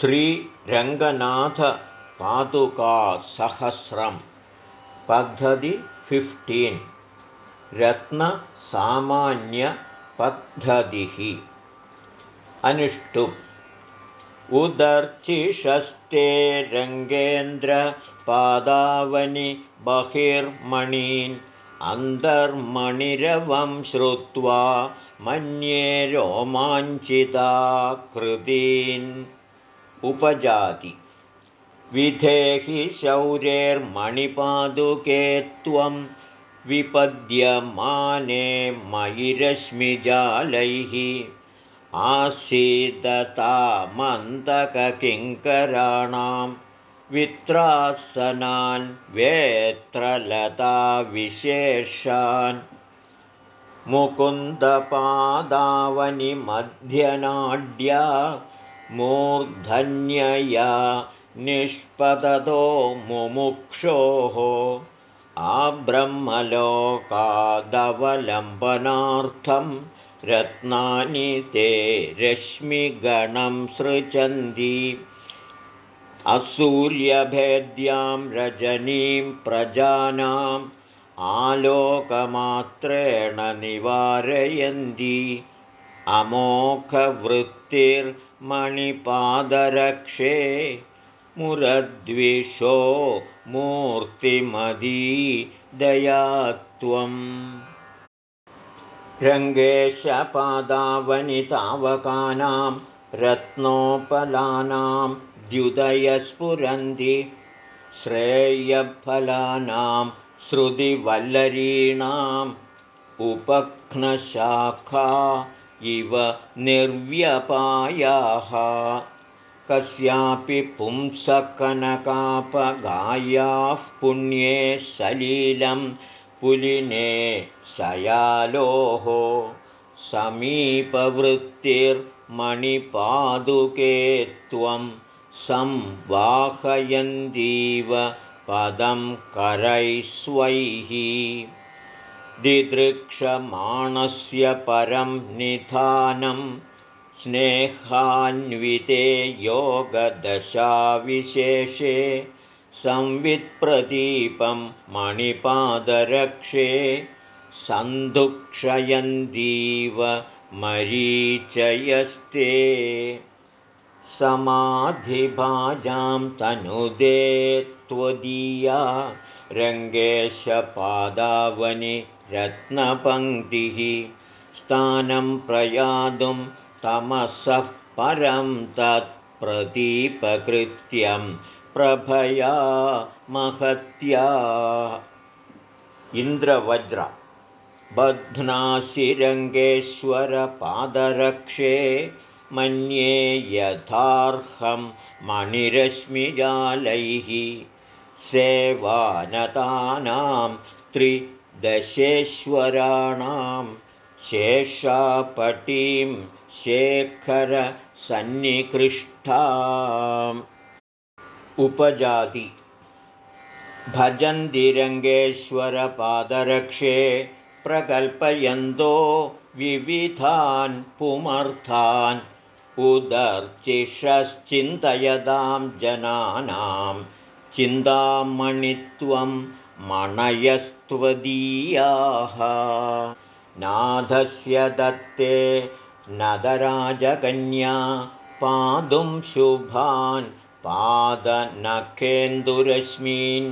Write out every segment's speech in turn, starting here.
श्रीरङ्गनाथपादुकासहस्रं पद्धति फिफ्टीन् रत्नसामान्यपद्धतिः। अनुष्टुप्। उदर्चिषस्ते रङ्गेन्द्रपादावनि बहिर्मणीन्। अन्तर्मणिरवं श्रुत्वा मन्ये रोमाञ्चिताकृतीन् उपजाति। विधेहि शौरेर्मणिपादुके त्वं विपद्यमाने मयिरश्मिजालैः। आसीदतामन्तककिङ्कराणां वित्रासनान् वेत्रलताविशेषान्। मुकुन्दपादावनिमध्यनाड्या मूर्धन्यया निष्पततो मुमुक्षोः आब्रह्मलोकादवलम्बनार्थं रत्नानि ते रश्मिगणं सृजन्ति। असूर्यभेद्यां रजनीं प्रजानाम् आलोकमात्रेण निवारयन्ति अमोघवृत्तिर्मणिपादरक्षे मुरद्विषो मूर्तिमदी दयात्वम् रङ्गेशपादावनितावकानां रत्नोपलानां द्युदयस्फुरन्ति श्रेयफलानां श्रुतिवल्लरीणाम् उपघ्नशाखा इव निर्व्यपायाः। कस्यापि पुंसकनकापगायाः पुण्ये सलीलं पुलिने शयालोः। समीपवृत्तिर्मणिपादुके त्वं संवाहयन्तीव पदं करैस्वैः दिदृक्षमाणस्य परं निधानं स्नेहान्विते योगदशाविशेषे संवित्प्रदीपं मणिपादरक्षे सन्दुक्षयन्तीव मरीचयस्ते। समाधिभाजां तनुदे त्वदीया रङ्गेशपादावनि रत्नपङ्क्तिः स्थानं प्रयातुं तमसः परं तत्प्रदीपकृत्यं प्रभया महत्या। इन्द्रवज्र बध्नाशिरङ्गेश्वरपादरक्षे मन्ये यथार्हं मणिरश्मिजालैः सेवानतानां त्रिदशेश्वराणां शेषापटीं शेखरसन्निकृष्टाम्। उपजाति। भजन्तिरङ्गेश्वरपादरक्षे प्रकल्पयन्तो विविधान् पुमर्थान्। उदर्चिषश्चिन्तयतां जनानां चिन्तामणित्वं मणयस्त्वदीयाः नाथस्य दत्ते नदराजकन्या पादुं शुभान् पादनखेन्दुरश्मीन्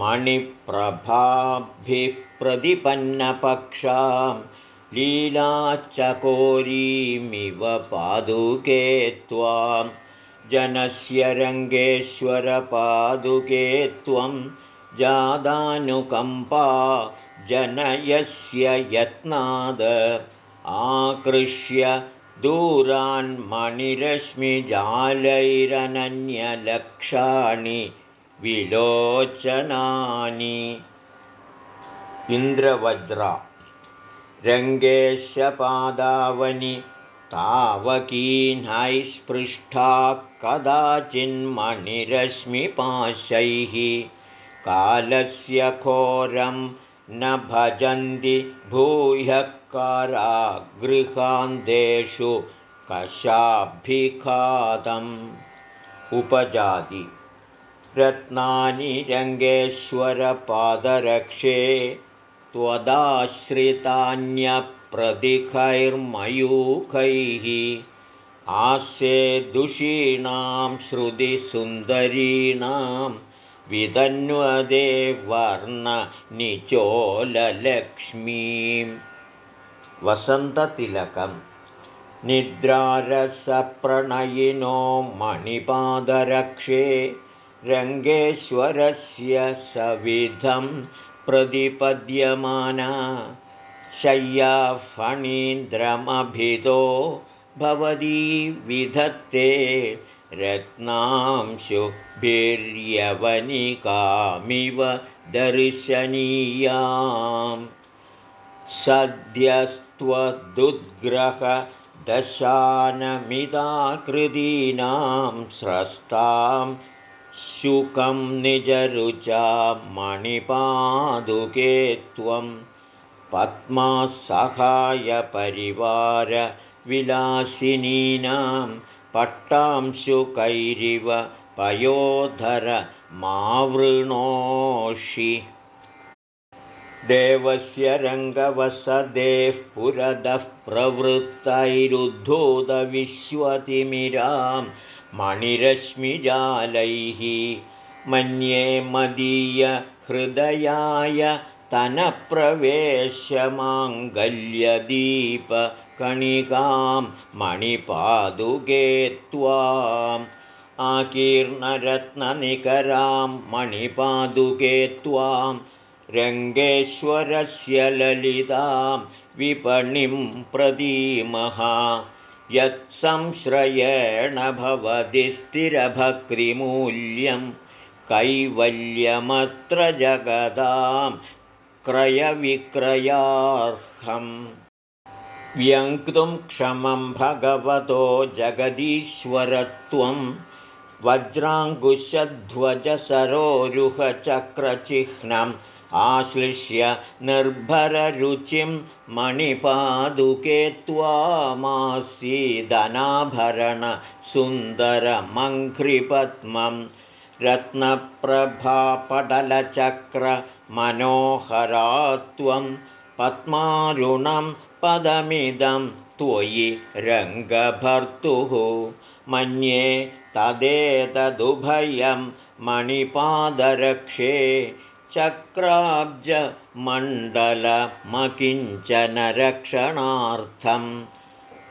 मणिप्रभाभिः प्रतिपन्नपक्षां लीलाचकोरीमिव पादुके त्वां। जनस्य रङ्गेश्वरपादुके त्वं जादानुकम्पा जनयस्य यत्नाद। आकृष्य दूरान्मणिरश्मिजालैरनन्यलक्षाणि विलोचनानि। इन्द्रवज्रा रङ्गेशपादावनि तावकीनैस्पृष्ठा कदाचिन्मणिरश्मिपाशैः कालस्य घोरं न भजन्ति भूयः कारागृहान्तेषु कशाभिघातम् उपजाति। रत्नानि रङ्गेश्वरपादरक्षे त्वदाश्रितान्यप्रदिखैर्मयूखैः आस्ये दुषीणां श्रुतिसुन्दरीणां विदन्वदे वर्णनिचोललक्ष्मीं वसन्ततिलकम् निद्रारसप्रणयिनो मणिपादरक्षे रङ्गेश्वरस्य सविधं प्रतिपद्यमाना। शय्याफणीन्द्रमभितो भवती विधत्ते रत्नांशुभिर्यवनिकामिव दर्शनीयाम्। सद्यस्त्वदुद्ग्रहदशानमिदाकृतीनां स्रस्तां शुकं निजरुचा मणिपादुके त्वं पद्मासहायपरिवारविलासिनीनां पट्टांशुकैरिव पयोधरमावृणोषि देवस्य रङ्गवसदेः पुरदः प्रवृत्तैरुद्धूतविश्वतिमिरां मणिरश्मिजालैः मन्ये मदीयहृदयाय तनप्रवेशमाङ्गल्यदीपकणिकां मणिपादुके त्वाम् आकीर्णरत्ननिकरां मणिपादुके त्वां रङ्गेश्वरस्य ललितां विपणिं प्रदीमः यत्संश्रयेण भवति स्थिरभक्तिमूल्यं कैवल्यमत्र जगदां क्रयविक्रयार्हम् व्यङ्क्तुं क्षमं भगवतो जगदीश्वरत्वं वज्राङ्कुशध्वजसरोरुहचक्रचिह्नम् आश्लिष्य निर्भररुचिं मणिपादुके त्वामासीदनाभरणसुन्दरमङ्घ्रिपद्मं रत्नप्रभापटलचक्रमनोहरात्वं पद्मारुणं पदमिदं त्वयि रङ्गभर्तुः। मन्ये तदेतदुभयं मणिपादरक्षे चक्राब्जमण्डलमकिञ्चनरक्षणार्थं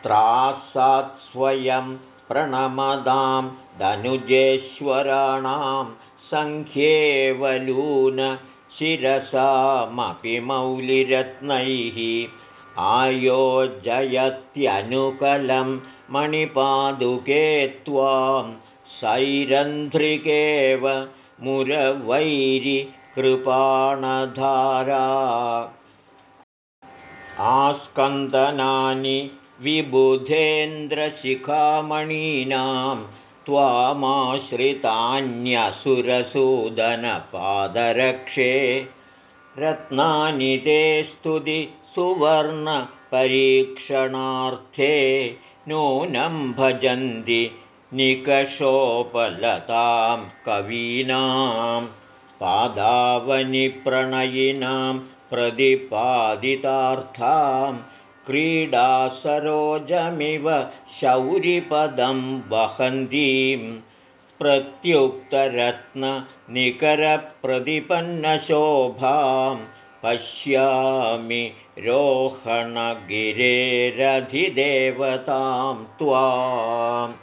त्रासात् स्वयं प्रणमदां धनुजेश्वराणां सङ्ख्येवलूनशिरसामपि मौलिरत्नैः आयोजयत्यनुकलं मणिपादुके त्वां सैरन्ध्रिकेव मुरवैरि कृपाणधारा। आस्कन्दनानि विबुधेन्द्रशिखामणीनां त्वामाश्रितान्यसुरसूदनपादरक्षे रत्नानि ते स्तुति सुवर्णपरीक्षणार्थे नूनं भजन्ति निकषोपलतां कवीनाम् पादावनिप्रणयिनां प्रतिपादितार्थां क्रीडासरोजमिव शौरिपदं वहन्तीं प्रत्युक्तरत्ननिकरप्रतिपन्नशोभां पश्यामि रोहणगिरेरधिदेवतां त्वाम्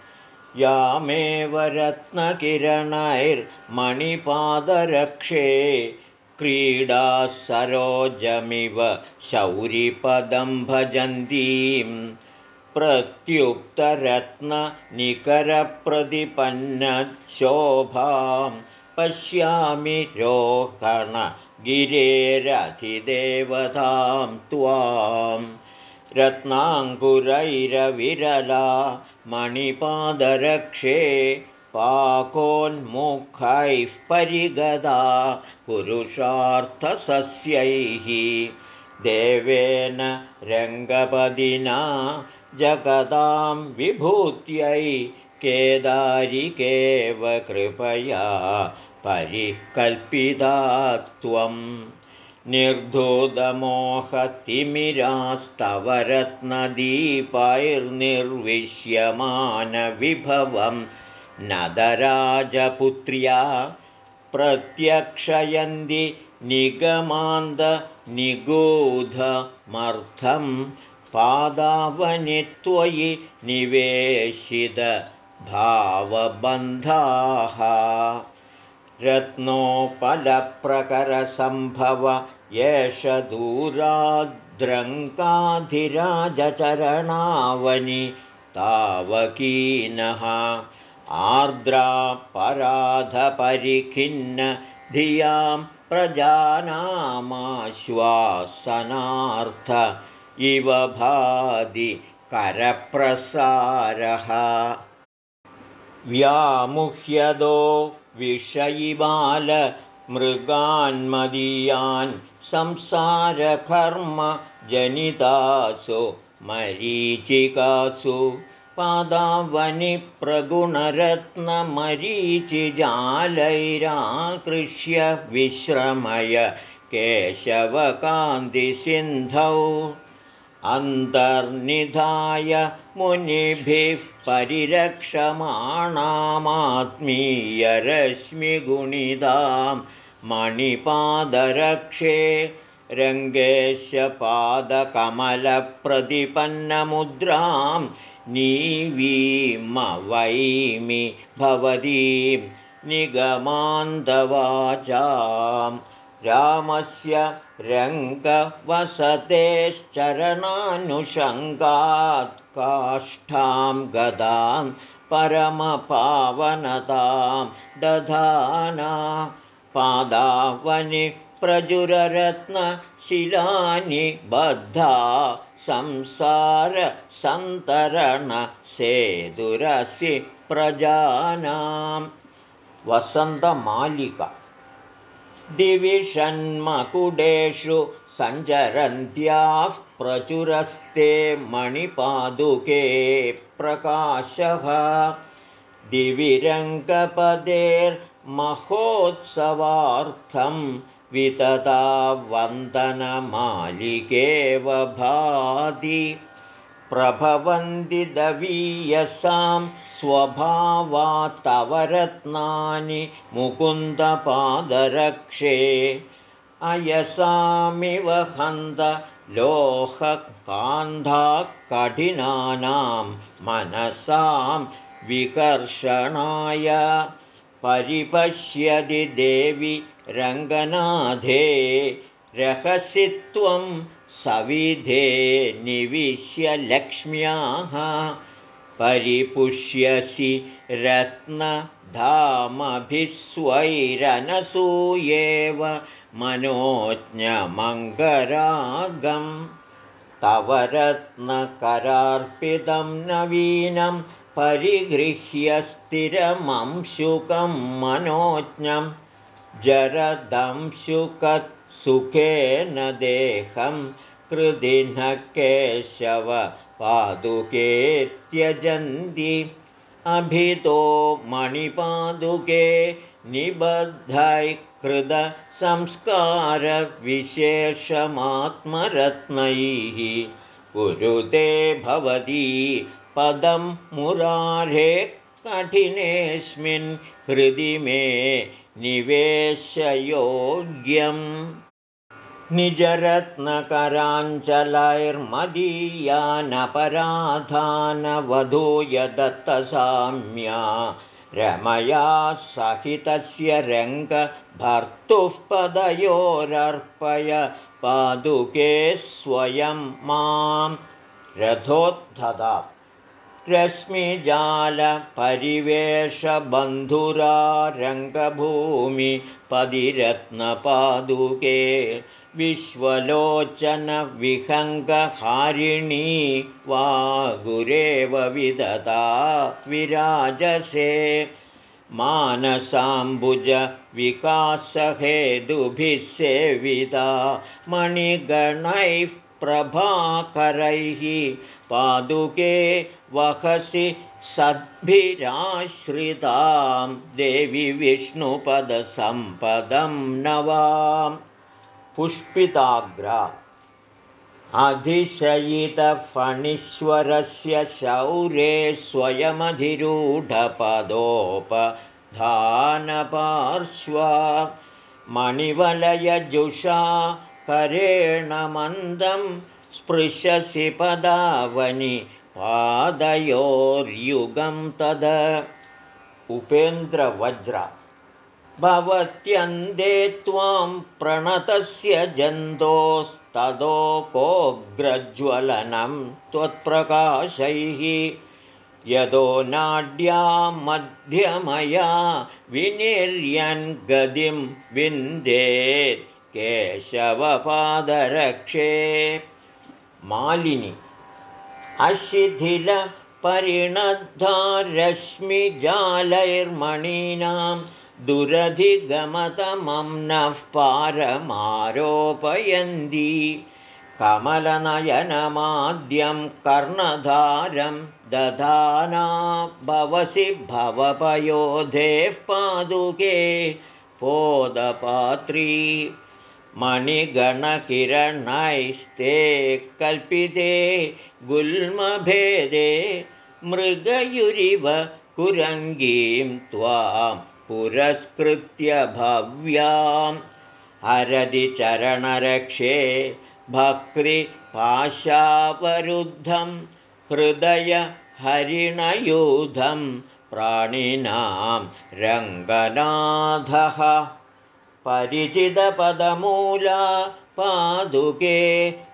यामेव रत्नकिरणैर्मणिपादरक्षे क्रीडा सरोजमिव शौरिपदं भजन्तीं। प्रत्युक्तरत्ननिकरप्रतिपन्नशोभां। पश्यामि रोहणगिरेरधिदेवतां त्वाम् रत्नाङ्कुरैरविरला मणिपादरक्षे पाकोन्मुखैः परिगदा पुरुषार्थसस्यैः देवेन रङ्गपदिना जगदां विभूत्यै केदारिकेव कृपया परिकल्पिता त्वं निर्धूतमोहतिमिरास्तवरत्नदीपैर्निर्विश्यमानविभवं नदराजपुत्र्या प्रत्यक्षयन्ति निगमान्दनिगूढमर्थं पादावनि त्वयि निवेशितभावबन्धाः रत्नोपलप्रकरसम्भव एष दूराद्रङ्काधिराजचरणावनि तावकीनः आर्द्रापराधपरिखिन्न धियां प्रजानामाश्वासनार्थ इव भादि करप्रसारः। व्यामुह्यदो विषयिबालमृगान्मदीयान् संसारकर्मजनितासु मरीचिकासु पादावनिप्रगुणरत्नमरीचिजालैराकृष्य विश्रमय केशवकान्तिसिन्धौ। अन्तर्निधाय मुनिभिः परिरक्षमाणामात्मीयरश्मिगुणिदां मणिपादरक्षे रङ्गेशपादकमलप्रतिपन्नमुद्रां नीवीमवैमि भवतीं निगमान्तवाचां रामस्य रङ्गवसतेश्चरणानुषङ्गात् काष्ठां गदां परमपावनतां दधाना पादावनि प्रजुररत्नशिलानि बद्धा संसारसन्तरणसेदुरसि प्रजानां। वसन्तमालिका दिविषन्मकुडेषु सञ्चरन्त्याः प्रचुरस्ते मणिपादुके प्रकाशः। दिविरङ्गपदेर्महोत्सवार्थं वितता वन्दनमालिकेव भाति। प्रभवन्ति दवीयसां स्वभावात्तवरत्नानि मुकुन्दपादरक्षे। अयसामिव हन्त कठिनानां मनसां विकर्षणाय। परिपश्यति देवि रङ्गनाथे रहसि त्वं सविधे निविश्य लक्ष्म्याः परिपुष्यसि रत्नधामभिस्वैरनसूयेव मनोज्ञमङ्गरागं। तव रत्नकरार्पितं नवीनं परिगृह्य स्थिरमंशुकं मनोज्ञं। जरदंशुकत्सुखेन देहं कृदिनः केशव पादुके त्यजन्ति अभितो मणिपादुके निबद्धैकृदसंस्कारविशेषमात्मरत्नैः कुरुते भवती पदं मुरारे कठिनेऽस्मिन् हृदि मे निवेशयोग्यम् निजरत्नकराञ्चलैर्मदीयानपराधानवधूय दत्तसाम्या रमया सहितस्य रङ्गभर्तुः पदयोरर्पय पादुके स्वयं मां रथोद्धता रश्मिजालपरिवेशबन्धुरा रङ्गभूमिपदिरत्नपादुके विश्वलोचनविहङ्गहारिणी वा गुरेव विदता विराजसे मानसाम्बुजविकासहेतुभिः सेविता मणिगणैः प्रभाकरैः पादुके वहसि सद्भिराश्रितां देवि विष्णुपदसम्पदं नवां पुष्पिताग्रा। अधिशयितफणीश्वरस्य शौरे स्वयमधिरूढपदोपधानपार्श्वा। मणिवलयजुषा करेण मन्दं स्पृशसि पदावनि पादयोर्युगं तद। उपेन्द्रवज्र भवत्यन्दे त्वां प्रणतस्य जन्तोस्तदोपोग्रज्वलनं त्वत्प्रकाशैः। यदो नाड्या मध्यमया विनिर्यन् गतिं विन्देत् केशवपादरक्षे। मालिनि अशिथिलपरिणद्धारश्मिजालैर्मणीनां दुरधिगमतमं नः पारमारोपयन्ती। कमलनयनमाद्यं कर्णधारं दधाना भवसि भवपयोधेः पादुके। पोदपात्री मणिगणकिरणैस्ते कल्पिते गुल्मभेदे मृगयुरिव कुरङ्गीं त्वां पुरस्कृत्य भव्यां हरदिचरणरक्षे भक्तिपाशावरुद्धं हृदयहरिणयूधं प्राणिनां रङ्गनाथः। परिचितपदमूला पादुके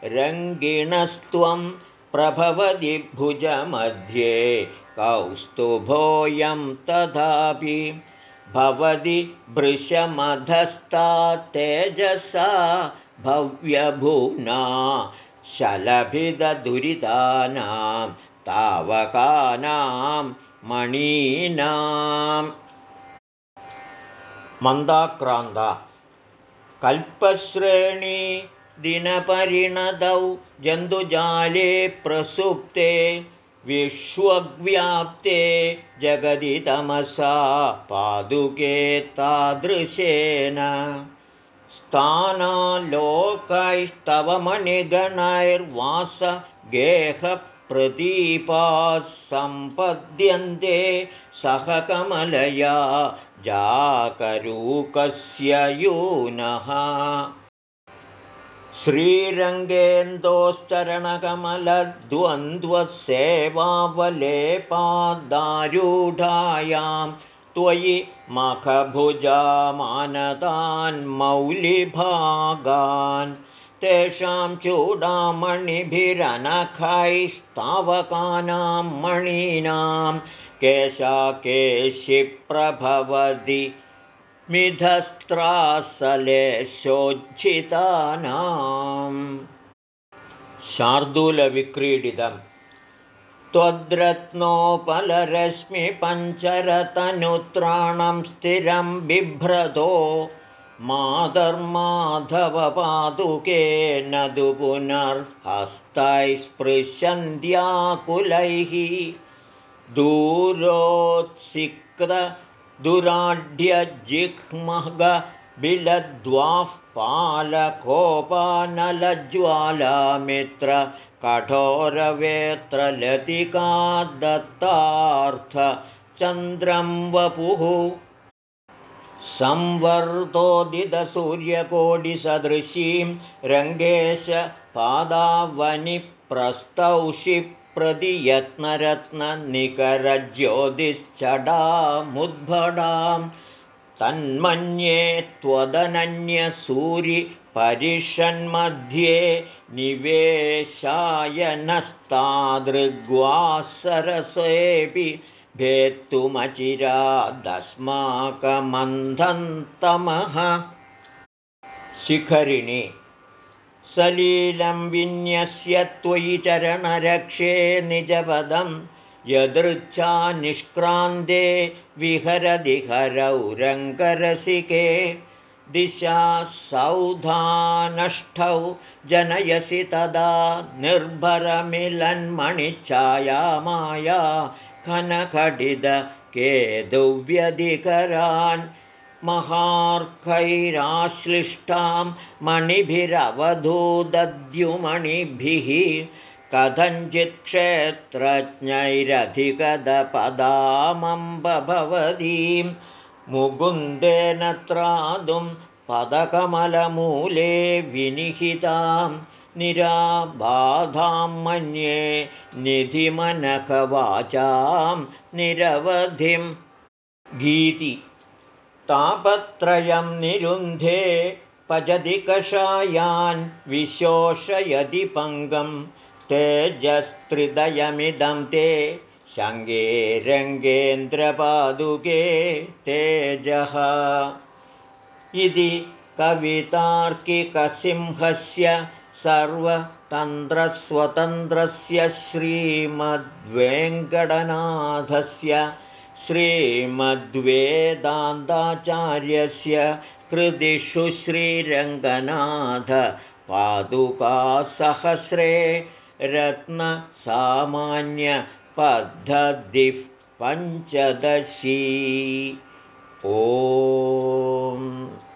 रङ्गिणस्त्वं प्रभवति भुजमध्ये। कौस्तुभोऽयं तथापि भवति भृशमधस्ता तेजसा भव्यभुना शलभिदुरितानां तावकानां मणीनाम् मन्दाक्रान्ता। कल्पश्रेणी दिनपरिणतौ जन्तुजाले प्रसुप्ते विश्वव्याप्ते जगदितमसा पादुके तादृशेन स्थानालोकैस्तवमणिगणैर्वासगेहप्रदीपाः सम्पद्यन्ते सहकमलया जाकरूकस्य यूनः श्रीरङ्गेन्दोश्चरणकमलद्वन्द्वसेवावलेपादारूढायां त्वयि मखभुजामानतान् मौलिभागान् तेषां चूडामणिभिरनखैस्तावकानां मणीनां केशाकेशिप्रभवति मिधस्त्रासलेशोज्झितानाम् शार्दूलविक्रीडितं। त्वद्रत्नोपलरश्मिपञ्चरतनुत्राणं स्थिरं बिभ्रतो माधर्माधवपादुके न तु पुनर्हस्तैस्पृशन्त्याकुलैः दूरोत्सिक्तदुराढ्यजिह्मगबिलद्वाः पालकोपानलज्ज्वालामित्र कठोरवेत्रलतिका दत्तार्थचन्द्रं वपुः। संवर्तोदितसूर्यकोटिसदृशीं रङ्गेशपादावनिप्रस्तौषि प्रतियत्नरत्ननिकरज्योतिश्चडामुद्भटां तन्मन्ये त्वदनन्यसूरिपरिषन्मध्ये निवेशायनस्तादृग्वासरसेऽपि भेत्तुमचिरादस्माकमन्धन्तमः। शिखरिणि सलीलं विन्यस्य त्वयि चरणरक्षे निजपदं यदृच्छा निष्क्रान्ते विहरदिहरौ रङ्गरसिके दिशा सौधानष्टौ जनयसि तदा निर्भरमिलन्मणिच्छाया माया कनखडितकेतुव्यधिकरान् महार्कैराश्लिष्टां मणिभिरवधूदद्युमणिभिः कथञ्चित्क्षेत्रज्ञैरधिगतपदामम्बभवतीं मुकुन्देन त्रातुं पदकमलमूले विनिहितां निराबाधां मन्ये निधिमनकवाचां निरवधिं गीति तापत्रयं निरुन्धे पजति कषायान् विशोषयति पङ्गं तेजस्त्रिदयमिदं ते शङ्गे रङ्गेन्द्रपादुके तेजः। इति कवितार्किकसिंहस्य सर्वतन्त्रस्वतन्त्रस्य श्रीमद्वेङ्कटनाथस्य श्रीमद्वेदान्ताचार्यस्य कृतिषु श्रीरङ्गनाथ पादुकासहस्रे रत्नसामान्यपद्धतिः पञ्चदशी। ओ